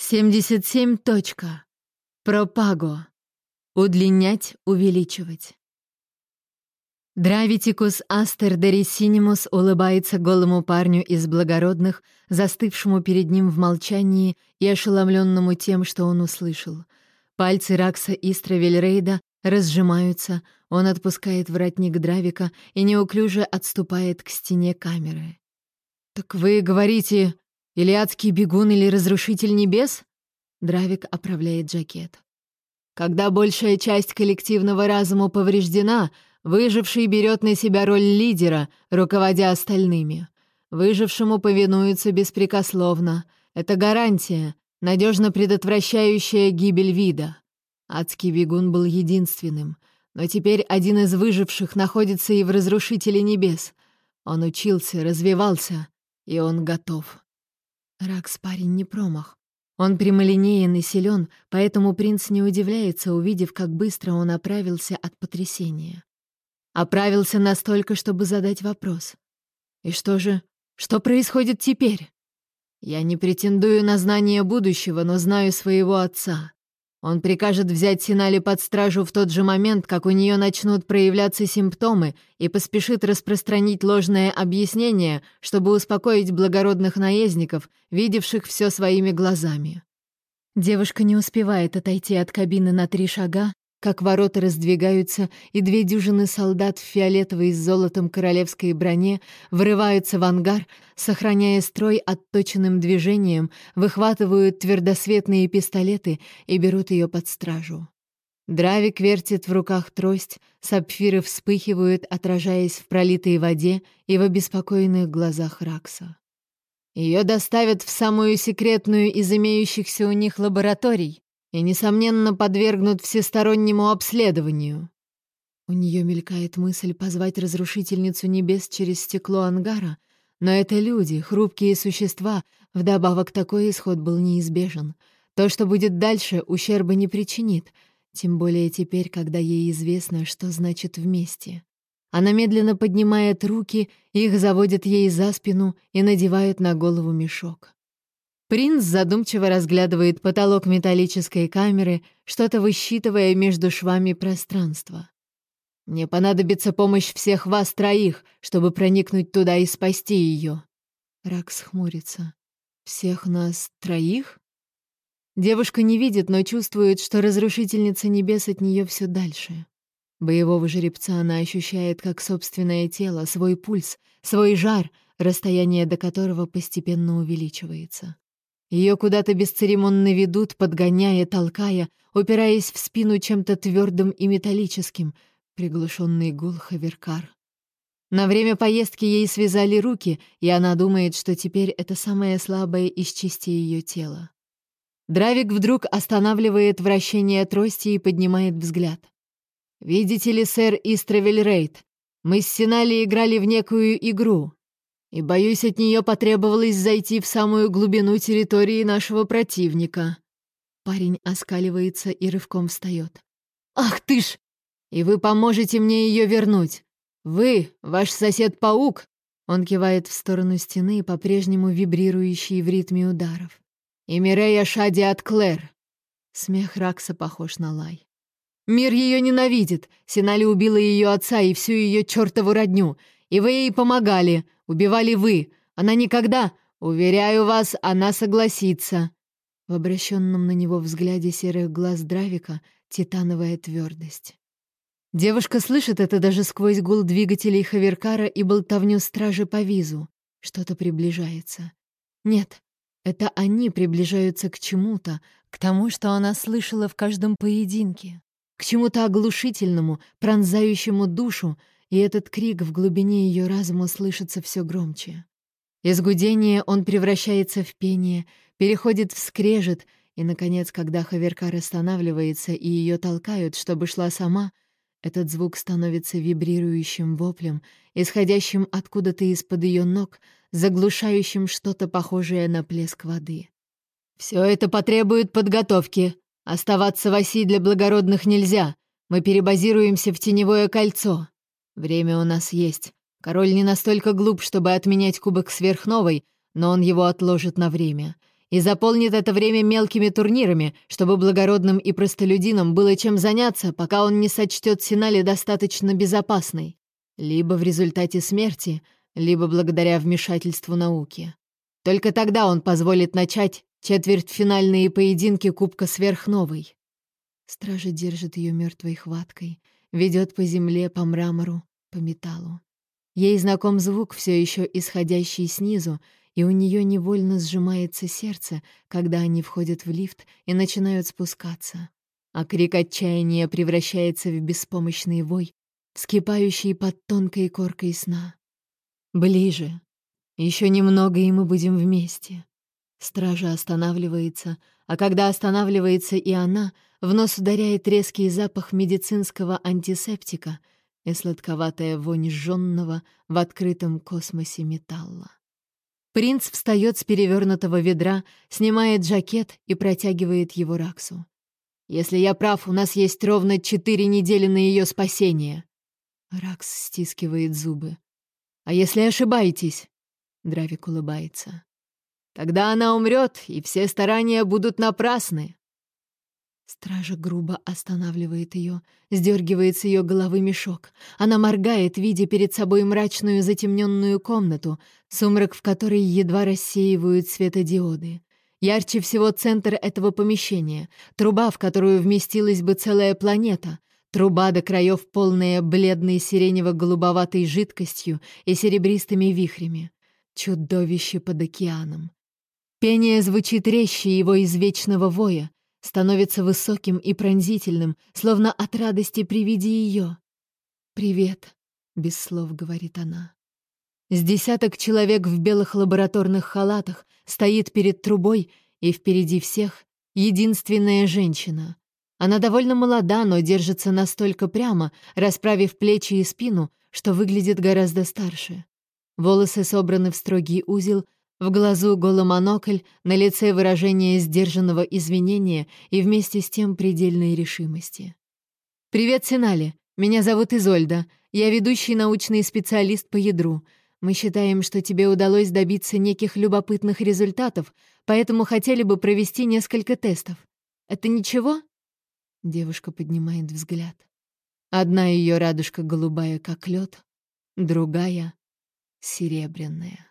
77. Точка. Пропаго. Удлинять, увеличивать. Дравитикус астердерисинимус улыбается голому парню из благородных, застывшему перед ним в молчании и ошеломленному тем, что он услышал. Пальцы Ракса Истравельрейда разжимаются, он отпускает воротник Дравика и неуклюже отступает к стене камеры. «Так вы говорите, или адский бегун, или разрушитель небес?» Дравик оправляет жакет. Когда большая часть коллективного разума повреждена, выживший берет на себя роль лидера, руководя остальными. Выжившему повинуются беспрекословно. Это гарантия, надежно предотвращающая гибель вида. Адский бегун был единственным, но теперь один из выживших находится и в Разрушителе Небес. Он учился, развивался, и он готов. Ракс парень не промах. Он прямолинеен и силен, поэтому принц не удивляется, увидев, как быстро он оправился от потрясения. Оправился настолько, чтобы задать вопрос. «И что же? Что происходит теперь?» «Я не претендую на знание будущего, но знаю своего отца. Он прикажет взять Синали под стражу в тот же момент, как у нее начнут проявляться симптомы, и поспешит распространить ложное объяснение, чтобы успокоить благородных наездников, видевших все своими глазами. Девушка не успевает отойти от кабины на три шага, как ворота раздвигаются, и две дюжины солдат в фиолетовой с золотом королевской броне врываются в ангар, сохраняя строй отточенным движением, выхватывают твердосветные пистолеты и берут ее под стражу. Дравик вертит в руках трость, сапфиры вспыхивают, отражаясь в пролитой воде и в обеспокоенных глазах Ракса. Ее доставят в самую секретную из имеющихся у них лабораторий, и, несомненно, подвергнут всестороннему обследованию. У нее мелькает мысль позвать разрушительницу небес через стекло ангара, но это люди, хрупкие существа, вдобавок такой исход был неизбежен. То, что будет дальше, ущерба не причинит, тем более теперь, когда ей известно, что значит «вместе». Она медленно поднимает руки, их заводят ей за спину и надевают на голову мешок. Принц задумчиво разглядывает потолок металлической камеры, что-то высчитывая между швами пространства. «Мне понадобится помощь всех вас троих, чтобы проникнуть туда и спасти ее». Ракс хмурится. «Всех нас троих?» Девушка не видит, но чувствует, что разрушительница небес от нее все дальше. Боевого жеребца она ощущает как собственное тело, свой пульс, свой жар, расстояние до которого постепенно увеличивается. Ее куда-то бесцеремонно ведут, подгоняя, толкая, упираясь в спину чем-то твердым и металлическим, приглушенный гул хаверкар. На время поездки ей связали руки, и она думает, что теперь это самое слабое из частей ее тела. Дравик вдруг останавливает вращение трости и поднимает взгляд. «Видите ли, сэр Истравель Рейд, мы с Синали играли в некую игру и, боюсь, от нее потребовалось зайти в самую глубину территории нашего противника». Парень оскаливается и рывком встает. «Ах ты ж! И вы поможете мне ее вернуть! Вы, ваш сосед-паук!» Он кивает в сторону стены, по-прежнему вибрирующей в ритме ударов. «И Мирея Шади от Клэр!» Смех Ракса похож на лай. «Мир ее ненавидит! Синали убила ее отца и всю ее чертову родню, и вы ей помогали!» Убивали вы. Она никогда... Уверяю вас, она согласится». В обращенном на него взгляде серых глаз Дравика титановая твердость. Девушка слышит это даже сквозь гул двигателей Хаверкара и болтовню стражи по визу. Что-то приближается. Нет, это они приближаются к чему-то, к тому, что она слышала в каждом поединке, к чему-то оглушительному, пронзающему душу, и этот крик в глубине ее разума слышится все громче. Из гудения он превращается в пение, переходит в скрежет, и, наконец, когда Хаверкар останавливается и ее толкают, чтобы шла сама, этот звук становится вибрирующим воплем, исходящим откуда-то из-под ее ног, заглушающим что-то похожее на плеск воды. «Все это потребует подготовки. Оставаться в оси для благородных нельзя. Мы перебазируемся в теневое кольцо. Время у нас есть. Король не настолько глуп, чтобы отменять кубок сверхновой, но он его отложит на время. и заполнит это время мелкими турнирами, чтобы благородным и простолюдинам было чем заняться, пока он не сочтет Синали достаточно безопасной. Либо в результате смерти, либо благодаря вмешательству науки. Только тогда он позволит начать четвертьфинальные поединки Кубка Сверхновой. Стража держит ее мертвой хваткой, ведет по земле, по мрамору, по металлу. Ей знаком звук, все еще исходящий снизу, и у нее невольно сжимается сердце, когда они входят в лифт и начинают спускаться. А крик отчаяния превращается в беспомощный вой, вскипающий под тонкой коркой сна. Ближе. Еще немного, и мы будем вместе. Стража останавливается, а когда останавливается и она, в нос ударяет резкий запах медицинского антисептика — и сладковатая вонь жженного в открытом космосе металла. Принц встает с перевернутого ведра, снимает жакет и протягивает его Раксу. «Если я прав, у нас есть ровно четыре недели на ее спасение». Ракс стискивает зубы. «А если ошибаетесь?» Дравик улыбается. «Тогда она умрет, и все старания будут напрасны». Стража грубо останавливает ее, сдергивает с ее головы мешок. Она моргает, видя перед собой мрачную затемненную комнату, сумрак в которой едва рассеивают светодиоды. Ярче всего центр этого помещения, труба, в которую вместилась бы целая планета, труба до краев полная бледной сиренево-голубоватой жидкостью и серебристыми вихрями. Чудовище под океаном. Пение звучит резче его извечного воя, становится высоким и пронзительным, словно от радости при виде ее. «Привет», — без слов говорит она. С десяток человек в белых лабораторных халатах стоит перед трубой, и впереди всех — единственная женщина. Она довольно молода, но держится настолько прямо, расправив плечи и спину, что выглядит гораздо старше. Волосы собраны в строгий узел — в глазу голомонокль, на лице выражение сдержанного извинения и вместе с тем предельной решимости. «Привет, Синали. Меня зовут Изольда. Я ведущий научный специалист по ядру. Мы считаем, что тебе удалось добиться неких любопытных результатов, поэтому хотели бы провести несколько тестов. Это ничего?» Девушка поднимает взгляд. Одна ее радужка голубая, как лед, другая — серебряная.